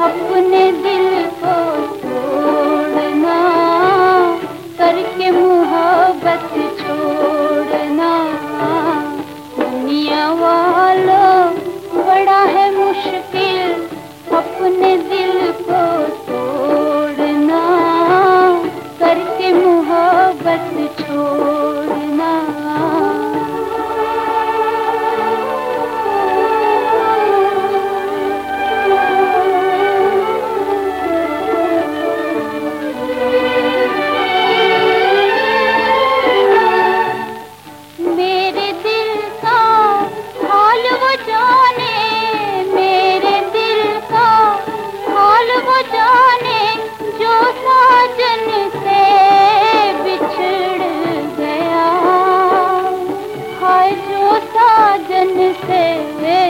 하부 yeah.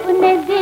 अपने दिल